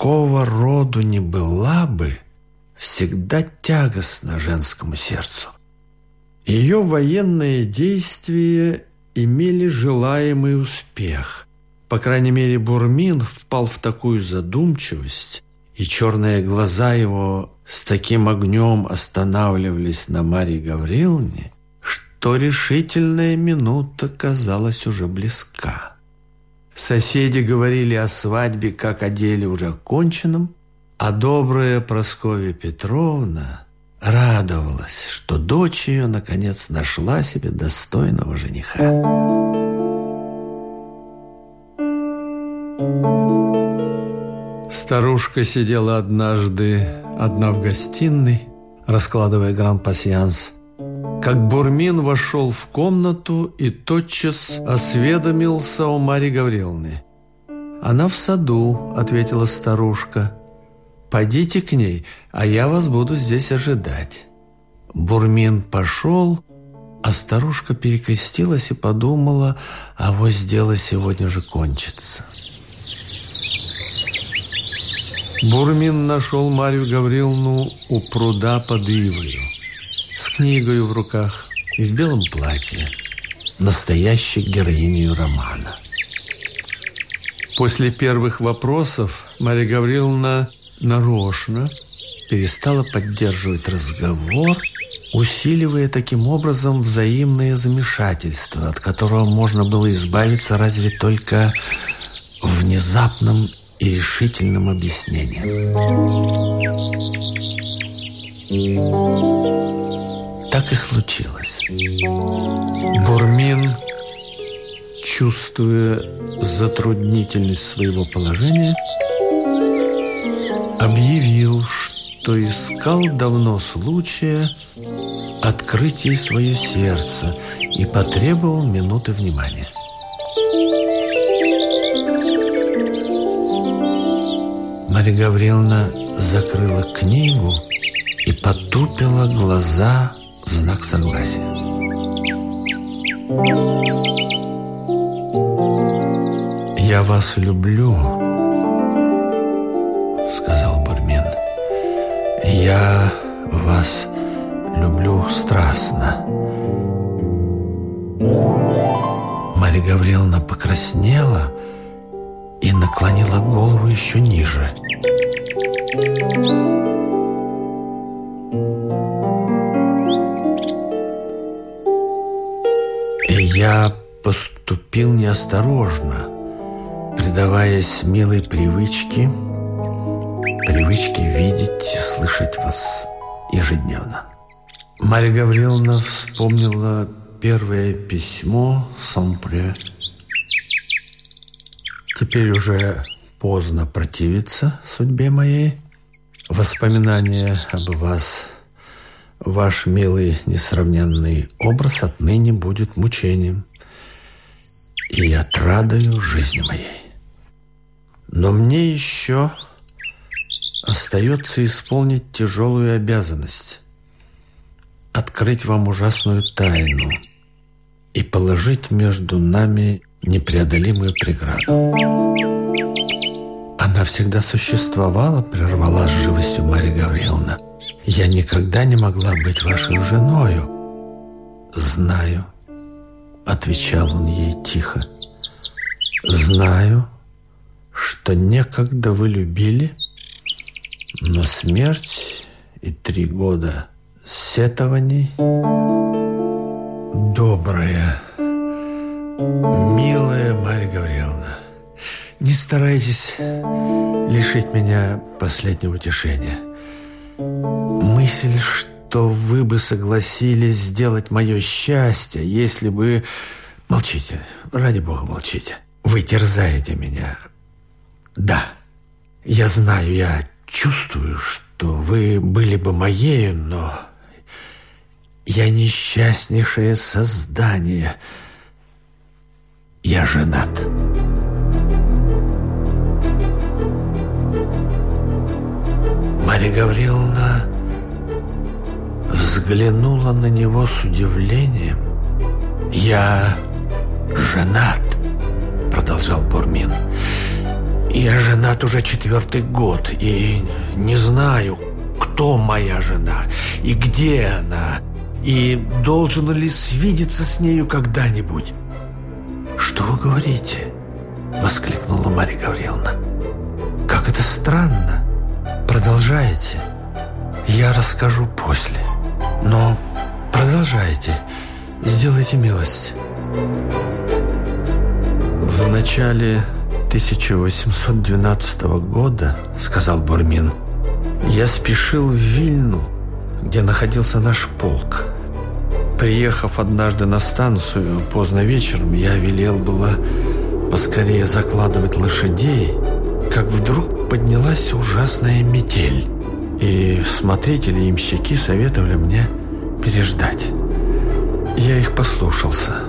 какого роду ни была бы, всегда тягостна женскому сердцу. Ее военные действия имели желаемый успех. По крайней мере, Бурмин впал в такую задумчивость, и черные глаза его с таким огнем останавливались на Марье Гавриловне, что решительная минута казалась уже близка. Соседи говорили о свадьбе как о деле уже конченном, а добрая Прасковья Петровна радовалась, что дочь ее наконец нашла себе достойного жениха. Старушка сидела однажды одна в гостиной, раскладывая гран-пасьянс, как Бурмин вошел в комнату и тотчас осведомился о Марье Гавриловне. «Она в саду», — ответила старушка. «Пойдите к ней, а я вас буду здесь ожидать». Бурмин пошел, а старушка перекрестилась и подумала, а вот дело сегодня же кончится. Бурмин нашел Марию Гавриловну у пруда под Ивою, с книгой в руках и в белом платье, настоящей героиней романа. После первых вопросов Мария Гавриловна нарочно перестала поддерживать разговор, усиливая таким образом взаимное замешательство, от которого можно было избавиться разве только внезапным и решительным объяснением. Так и случилось. Бурмин, чувствуя затруднительность своего положения, объявил, что искал давно случая открыть ей свое сердце и потребовал минуты внимания. Марья Гавриловна закрыла книгу и потупила глаза знак согласия. «Я вас люблю», — сказал Бурмин. «Я вас люблю страстно». Марья Гавриловна покраснела и наклонила голову еще ниже. И я поступил неосторожно, предаваясь милой привычке, привычке видеть и слышать вас ежедневно. Марья Гавриловна вспомнила первое письмо Сампре Теперь уже поздно противиться судьбе моей. Воспоминания об вас, ваш милый несравненный образ отныне будет мучением и отрадою жизни моей. Но мне еще остается исполнить тяжелую обязанность открыть вам ужасную тайну и положить между нами непреодолимую преграду. Она всегда существовала, прервала с живостью Марья Гавриловна. Я никогда не могла быть вашей женою. Знаю, отвечал он ей тихо. Знаю, что некогда вы любили, но смерть и три года сетований добрая Милая Марья Гавриловна, не старайтесь лишить меня последнего утешения. Мысль, что вы бы согласились сделать мое счастье, если бы... Молчите, ради бога, молчите. Вы терзаете меня. Да, я знаю, я чувствую, что вы были бы моею, но... Я несчастнейшее создание — я женат. Марья Гавриловна взглянула на него с удивлением. «Я женат», — продолжал Бурмин. Я женат уже четвертый год и не знаю, кто моя жена и где она, и должен ли свидеться с нею когда-нибудь. «Что вы говорите?» — воскликнула Марья Гавриловна. «Как это странно! Продолжайте. Я расскажу после. Но продолжайте. Сделайте милость». В начале 1812 года, сказал Бурмин, я спешил в Вильну, где находился наш полк. Приехав однажды на станцию поздно вечером, я велел было поскорее закладывать лошадей, как вдруг поднялась ужасная метель, и смотрители имщики советовали мне переждать. Я их послушался,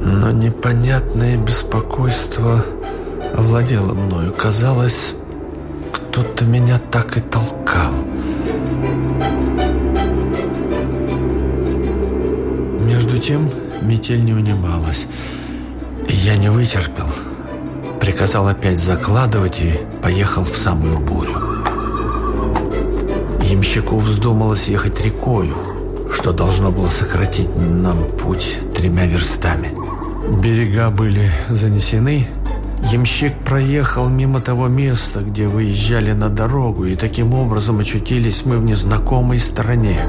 но непонятное беспокойство овладело мною. Казалось, кто-то меня так и толкал. Между тем метель не унималась. Я не вытерпел. Приказал опять закладывать и поехал в самую бурю. Ямщику вздумалось ехать рекою, что должно было сократить нам путь тремя верстами. Берега были занесены, Ямщик проехал мимо того места, где выезжали на дорогу, и таким образом очутились мы в незнакомой стороне.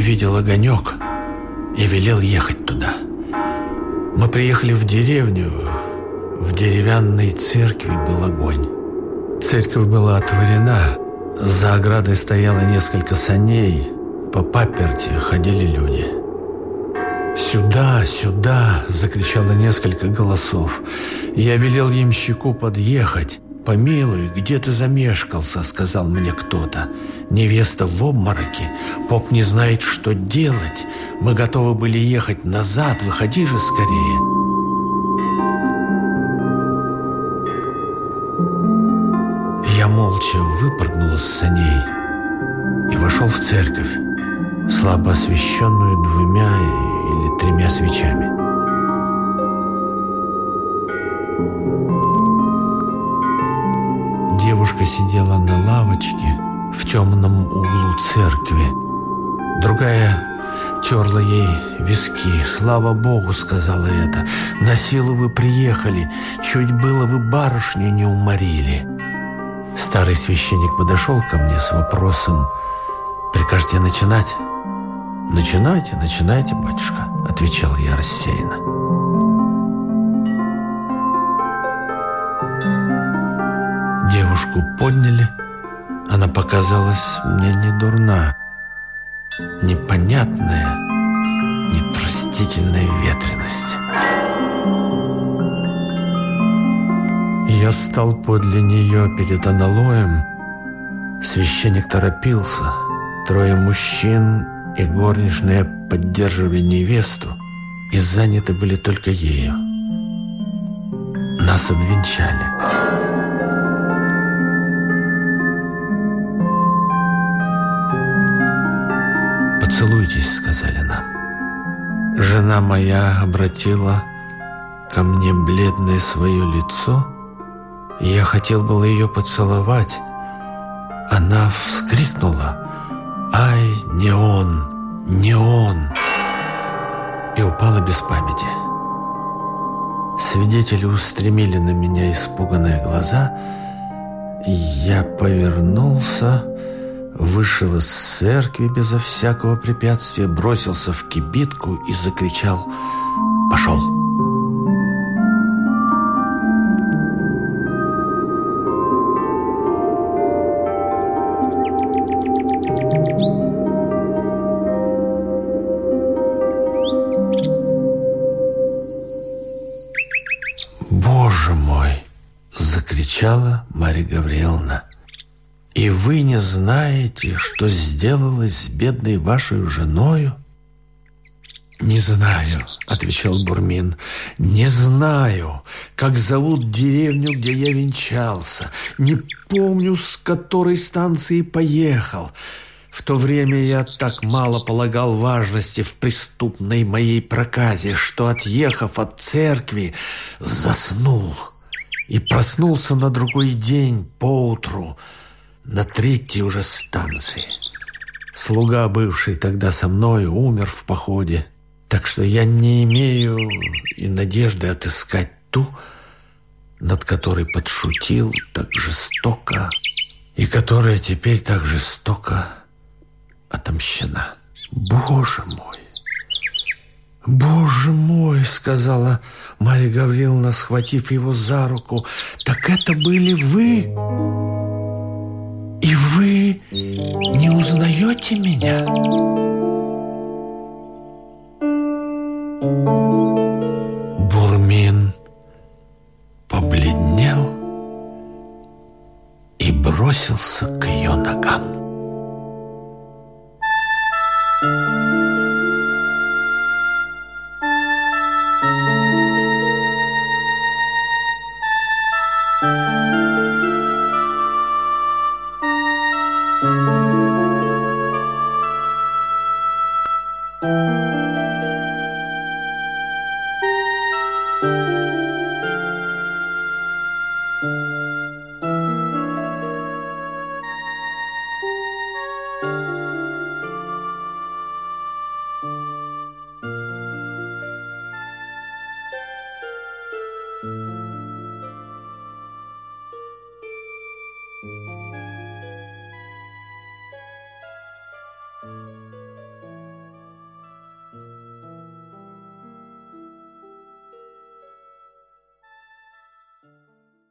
Увидел огонек и велел ехать туда. Мы приехали в деревню, в деревянной церкви был огонь. Церковь была отворена. За оградой стояло несколько саней. По паперти ходили люди. «Сюда, сюда!» — закричало несколько голосов. Я велел ямщику подъехать. «Помилуй, где ты замешкался?» — сказал мне кто-то. «Невеста в обмороке. Поп не знает, что делать. Мы готовы были ехать назад. Выходи же скорее!» Я молча выпрыгнул из саней и вошел в церковь, слабо освещенную двумя или тремя свечами. Девушка сидела на лавочке в темном углу церкви. Другая терла ей виски. «Слава Богу!» — сказала это. «На силу вы приехали. Чуть было вы барышню не уморили». Старый священник подошел ко мне с вопросом «Прикажете начинать?» «Начинайте, начинайте, батюшка», — отвечал я рассеянно. Девушку подняли, она показалась мне не дурна, непонятная, непростительная ветренность. Я стал подле нее перед аналоем. Священник торопился. Трое мужчин и горничная поддерживали невесту и заняты были только ею. Нас обвенчали. «Поцелуйтесь», — сказали нам. Жена моя обратила ко мне бледное свое лицо — я хотел было ее поцеловать. Она вскрикнула «Ай, не он, не он!» и упала без памяти. Свидетели устремили на меня испуганные глаза, и я повернулся, вышел из церкви безо всякого препятствия, бросился в кибитку и закричал «Пошел!» закричала Марья Гавриловна. «И вы не знаете, что сделалось с бедной вашей женою?» «Не знаю», — отвечал Бурмин, — «не знаю. как зовут деревню, где я венчался. Не помню, с которой станции поехал. В то время я так мало полагал важности в преступной моей проказе, что, отъехав от церкви, заснул и проснулся на другой день поутру на третьей уже станции. Слуга, бывший тогда со мной, умер в походе, так что я не имею и надежды отыскать ту, над которой подшутил так жестоко и которая теперь так жестоко отомщена. Боже мой! «Боже мой!» — сказала Марья Гавриловна, схватив его за руку. «Так это были вы? И вы не узнаете меня?» Бурмин побледнел и бросился к ее ногам.